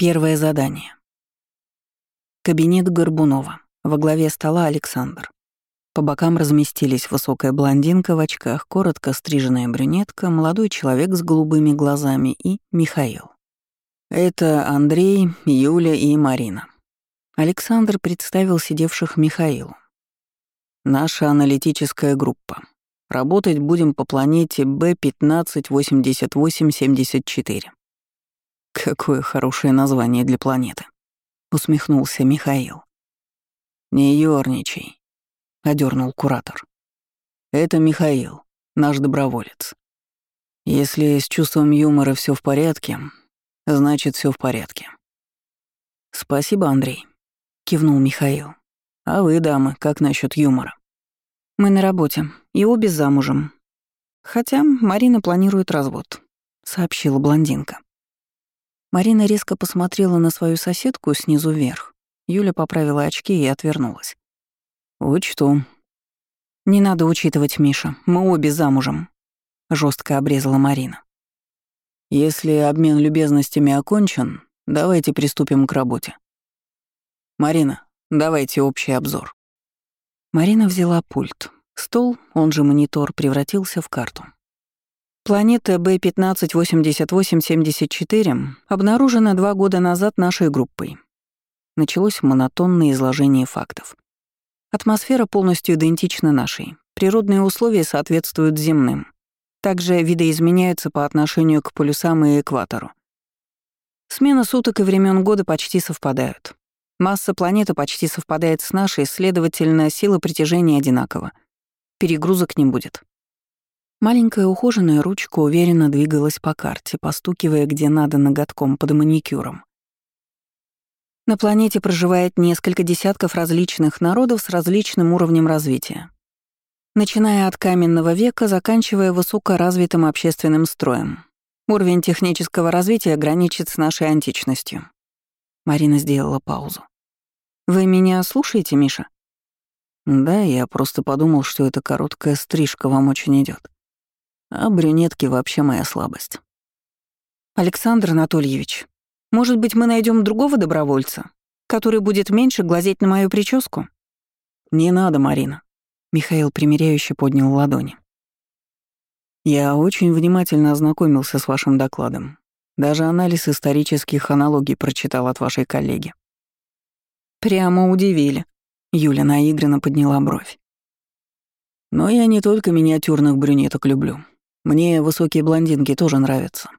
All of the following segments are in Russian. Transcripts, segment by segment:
Первое задание. Кабинет Горбунова. Во главе стола Александр. По бокам разместились высокая блондинка в очках, коротко стриженная брюнетка, молодой человек с голубыми глазами и Михаил. Это Андрей, Юля и Марина. Александр представил сидевших Михаилу. Наша аналитическая группа. Работать будем по планете Б-158874. Какое хорошее название для планеты. Усмехнулся Михаил. Не ёрничай, одернул куратор. Это Михаил, наш доброволец. Если с чувством юмора все в порядке, значит все в порядке. Спасибо, Андрей, кивнул Михаил. А вы, дамы, как насчет юмора? Мы на работе, и обе замужем. Хотя Марина планирует развод, сообщила блондинка. Марина резко посмотрела на свою соседку снизу вверх. Юля поправила очки и отвернулась. «Учту». «Не надо учитывать, Миша, мы обе замужем», — жестко обрезала Марина. «Если обмен любезностями окончен, давайте приступим к работе. Марина, давайте общий обзор». Марина взяла пульт. Стол, он же монитор, превратился в карту. Планета Б-158874 обнаружена два года назад нашей группой. Началось монотонное изложение фактов. Атмосфера полностью идентична нашей. Природные условия соответствуют земным. Также видоизменяются по отношению к полюсам и экватору. Смена суток и времен года почти совпадают. Масса планеты почти совпадает с нашей, следовательно, сила притяжения одинакова — Перегрузок не будет. Маленькая ухоженная ручка уверенно двигалась по карте, постукивая где надо ноготком под маникюром. На планете проживает несколько десятков различных народов с различным уровнем развития. Начиная от каменного века, заканчивая высокоразвитым общественным строем. Уровень технического развития граничит с нашей античностью. Марина сделала паузу. «Вы меня слушаете, Миша?» Да, я просто подумал, что эта короткая стрижка вам очень идет. А брюнетки вообще моя слабость. Александр Анатольевич, может быть, мы найдем другого добровольца, который будет меньше глазеть на мою прическу? Не надо, Марина. Михаил примиряюще поднял ладони. Я очень внимательно ознакомился с вашим докладом. Даже анализ исторических аналогий прочитал от вашей коллеги. Прямо удивили, Юля наигранно подняла бровь. Но я не только миниатюрных брюнеток люблю. Мне высокие блондинки тоже нравятся.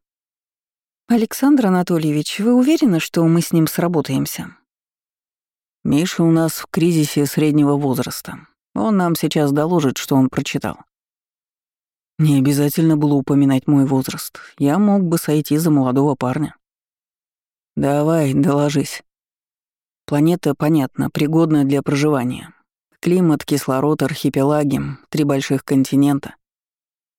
Александр Анатольевич, вы уверены, что мы с ним сработаемся? Миша у нас в кризисе среднего возраста. Он нам сейчас доложит, что он прочитал. Не обязательно было упоминать мой возраст. Я мог бы сойти за молодого парня. Давай, доложись. Планета, понятно, пригодна для проживания. Климат, кислород, архипелаги, три больших континента.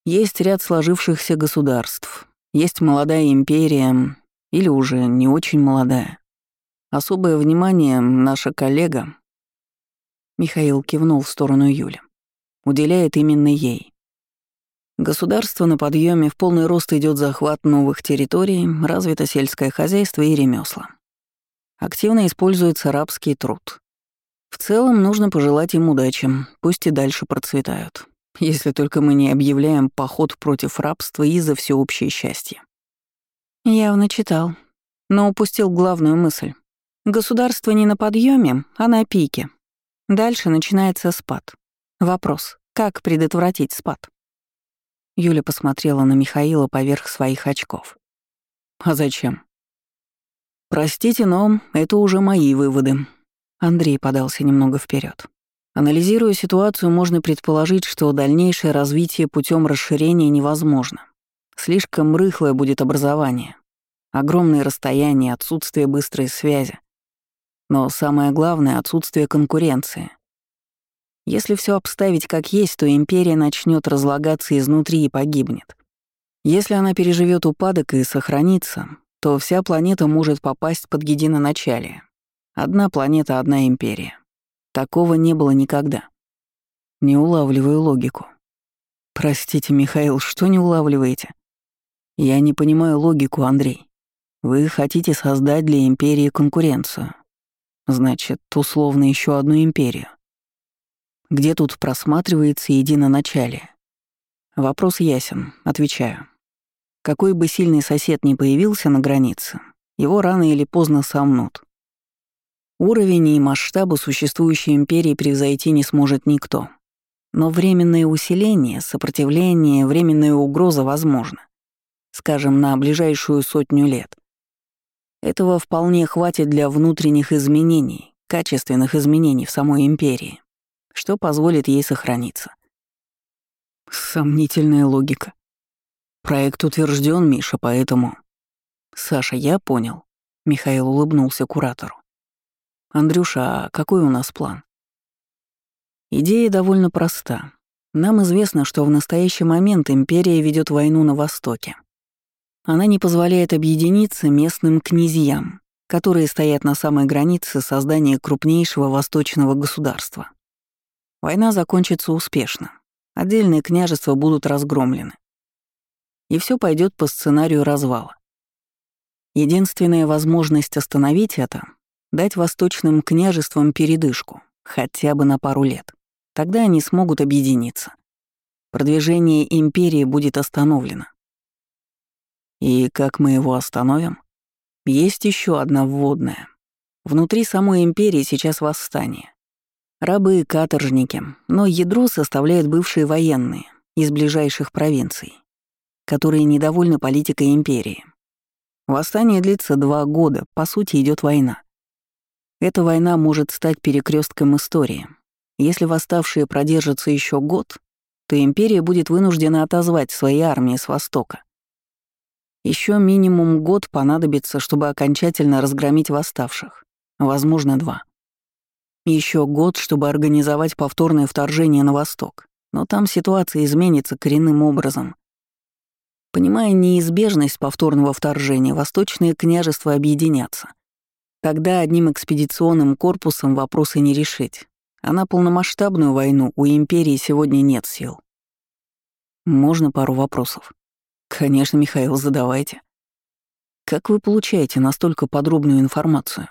Есть ряд сложившихся государств. Есть молодая империя, или уже не очень молодая. Особое внимание наша коллега, Михаил кивнул в сторону Юли, уделяет именно ей. Государство на подъеме в полный рост идет захват новых территорий, развито сельское хозяйство и ремесла. Активно используется рабский труд. В целом нужно пожелать им удачи, пусть и дальше процветают. Если только мы не объявляем поход против рабства и за всеобщее счастье. Явно читал, но упустил главную мысль. Государство не на подъеме, а на пике. Дальше начинается спад. Вопрос, как предотвратить спад? Юля посмотрела на Михаила поверх своих очков. А зачем? Простите, но это уже мои выводы. Андрей подался немного вперед. Анализируя ситуацию, можно предположить, что дальнейшее развитие путем расширения невозможно. Слишком рыхлое будет образование. Огромные расстояния, отсутствие быстрой связи. Но самое главное — отсутствие конкуренции. Если все обставить как есть, то империя начнет разлагаться изнутри и погибнет. Если она переживет упадок и сохранится, то вся планета может попасть под единоначалие. Одна планета, одна империя. Такого не было никогда. Не улавливаю логику. Простите, Михаил, что не улавливаете? Я не понимаю логику, Андрей. Вы хотите создать для империи конкуренцию. Значит, условно еще одну империю. Где тут просматривается единоначалие? Вопрос ясен, отвечаю. Какой бы сильный сосед ни появился на границе, его рано или поздно сомнут. Уровень и масштабы существующей империи превзойти не сможет никто. Но временное усиление, сопротивление, временная угроза возможно. Скажем, на ближайшую сотню лет. Этого вполне хватит для внутренних изменений, качественных изменений в самой империи, что позволит ей сохраниться. Сомнительная логика. Проект утвержден, Миша, поэтому... Саша, я понял. Михаил улыбнулся куратору. Андрюша, а какой у нас план? Идея довольно проста. Нам известно, что в настоящий момент империя ведет войну на Востоке. Она не позволяет объединиться местным князьям, которые стоят на самой границе создания крупнейшего восточного государства. Война закончится успешно. Отдельные княжества будут разгромлены. И все пойдет по сценарию развала. Единственная возможность остановить это — дать восточным княжествам передышку, хотя бы на пару лет. Тогда они смогут объединиться. Продвижение империи будет остановлено. И как мы его остановим? Есть еще одна вводная. Внутри самой империи сейчас восстание. Рабы и каторжники, но ядро составляют бывшие военные из ближайших провинций, которые недовольны политикой империи. Восстание длится два года, по сути идет война. Эта война может стать перекрестком истории. Если восставшие продержатся еще год, то империя будет вынуждена отозвать свои армии с Востока. Еще минимум год понадобится, чтобы окончательно разгромить восставших. Возможно, два. Еще год, чтобы организовать повторное вторжение на восток. Но там ситуация изменится коренным образом. Понимая неизбежность повторного вторжения, восточные княжества объединятся. Тогда одним экспедиционным корпусом вопросы не решить. А на полномасштабную войну у империи сегодня нет сил. Можно пару вопросов? Конечно, Михаил, задавайте. Как вы получаете настолько подробную информацию?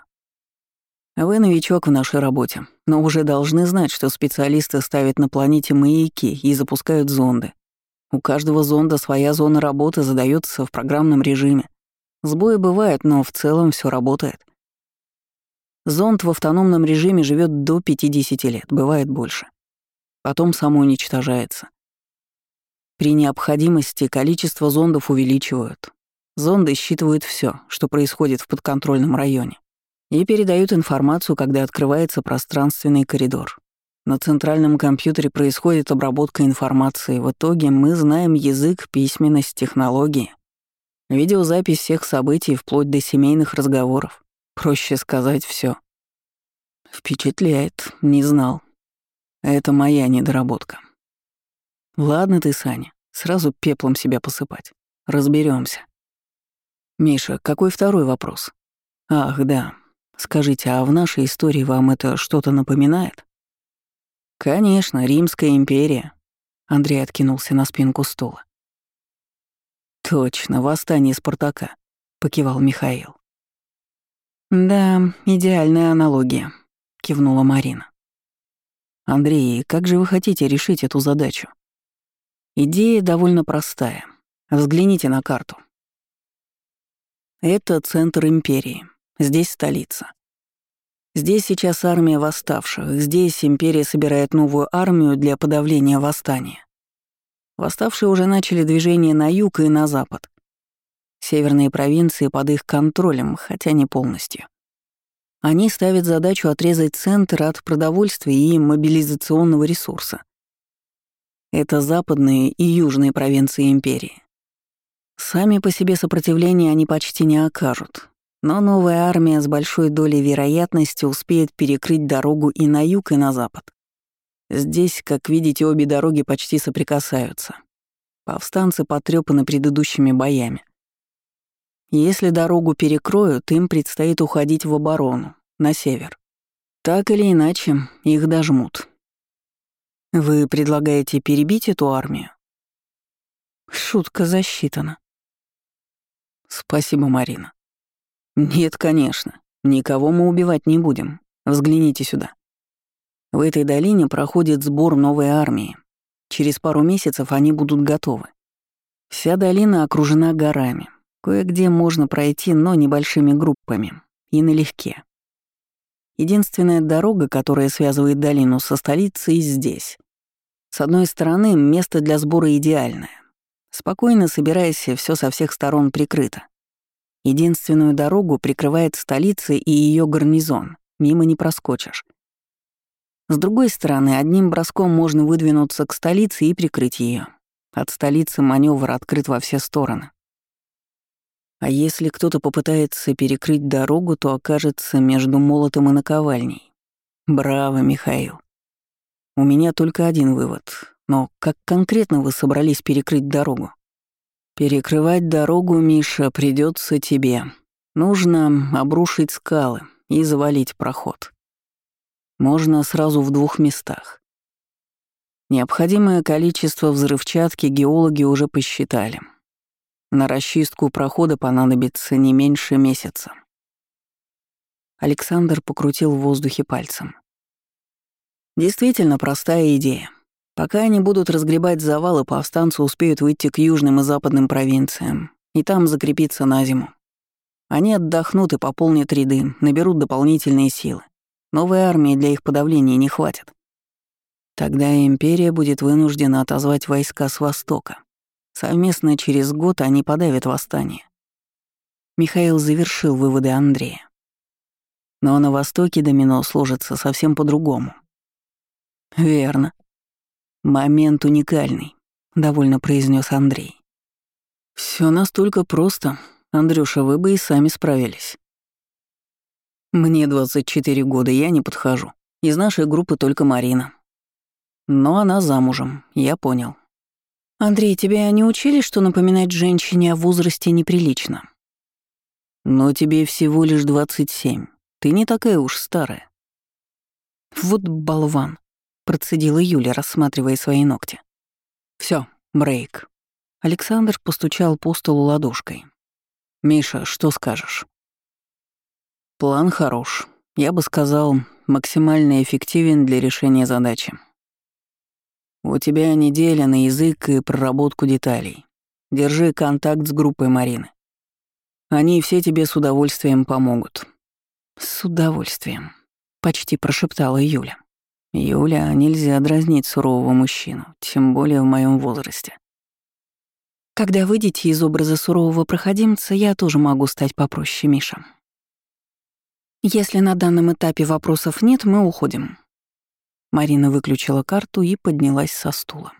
Вы новичок в нашей работе, но уже должны знать, что специалисты ставят на планете маяки и запускают зонды. У каждого зонда своя зона работы задается в программном режиме. Сбои бывают, но в целом все работает. Зонд в автономном режиме живет до 50 лет, бывает больше. Потом самоуничтожается. При необходимости количество зондов увеличивают. Зонды считывают все, что происходит в подконтрольном районе, и передают информацию, когда открывается пространственный коридор. На центральном компьютере происходит обработка информации. В итоге мы знаем язык, письменность, технологии. Видеозапись всех событий вплоть до семейных разговоров. Проще сказать все. Впечатляет, не знал. Это моя недоработка. Ладно ты, Саня, сразу пеплом себя посыпать. Разберемся. Миша, какой второй вопрос? Ах, да. Скажите, а в нашей истории вам это что-то напоминает? Конечно, Римская империя. Андрей откинулся на спинку стула. Точно, восстание Спартака, покивал Михаил. Да, идеальная аналогия, кивнула Марина. Андрей, как же вы хотите решить эту задачу? Идея довольно простая. Взгляните на карту. Это центр империи. Здесь столица. Здесь сейчас армия восставших. Здесь империя собирает новую армию для подавления восстания. Восставшие уже начали движение на юг и на запад. Северные провинции под их контролем, хотя не полностью. Они ставят задачу отрезать центр от продовольствия и мобилизационного ресурса. Это западные и южные провинции империи. Сами по себе сопротивления они почти не окажут, но новая армия с большой долей вероятности успеет перекрыть дорогу и на юг, и на запад. Здесь, как видите, обе дороги почти соприкасаются. Повстанцы потрепаны предыдущими боями. Если дорогу перекроют, им предстоит уходить в оборону, на север. Так или иначе, их дожмут. Вы предлагаете перебить эту армию? Шутка засчитана. Спасибо, Марина. Нет, конечно. Никого мы убивать не будем. Взгляните сюда. В этой долине проходит сбор новой армии. Через пару месяцев они будут готовы. Вся долина окружена горами. Кое-где можно пройти, но небольшими группами. И налегке. Единственная дорога, которая связывает долину со столицей, здесь. С одной стороны, место для сбора идеальное. Спокойно собирайся, все со всех сторон прикрыто. Единственную дорогу прикрывает столица и ее гарнизон. Мимо не проскочишь. С другой стороны, одним броском можно выдвинуться к столице и прикрыть ее. От столицы маневр открыт во все стороны. А если кто-то попытается перекрыть дорогу, то окажется между молотом и наковальней. Браво, Михаил. У меня только один вывод. Но как конкретно вы собрались перекрыть дорогу? Перекрывать дорогу, Миша, придется тебе. Нужно обрушить скалы и завалить проход. Можно сразу в двух местах. Необходимое количество взрывчатки геологи уже посчитали. На расчистку прохода понадобится не меньше месяца. Александр покрутил в воздухе пальцем. Действительно простая идея. Пока они будут разгребать завалы, повстанцы успеют выйти к южным и западным провинциям и там закрепиться на зиму. Они отдохнут и пополнят ряды, наберут дополнительные силы. Новой армии для их подавления не хватит. Тогда империя будет вынуждена отозвать войска с востока. Совместно через год они подавят восстание. Михаил завершил выводы Андрея. Но на востоке домино сложится совсем по-другому. «Верно. Момент уникальный», — довольно произнес Андрей. Все настолько просто. Андрюша, вы бы и сами справились. Мне 24 года, я не подхожу. Из нашей группы только Марина. Но она замужем, я понял. Андрей, тебя не учили, что напоминать женщине о возрасте неприлично? Но тебе всего лишь 27. Ты не такая уж старая. Вот болван, процедила Юля, рассматривая свои ногти. Все, брейк. Александр постучал по столу ладошкой. «Миша, что скажешь?» План хорош. Я бы сказал, максимально эффективен для решения задачи. У тебя неделя на язык и проработку деталей. Держи контакт с группой Марины. Они все тебе с удовольствием помогут. С удовольствием, почти прошептала Юля. Юля, нельзя дразнить сурового мужчину, тем более в моем возрасте. Когда выйдете из образа сурового проходимца, я тоже могу стать попроще, Миша. Если на данном этапе вопросов нет, мы уходим. Марина выключила карту и поднялась со стула.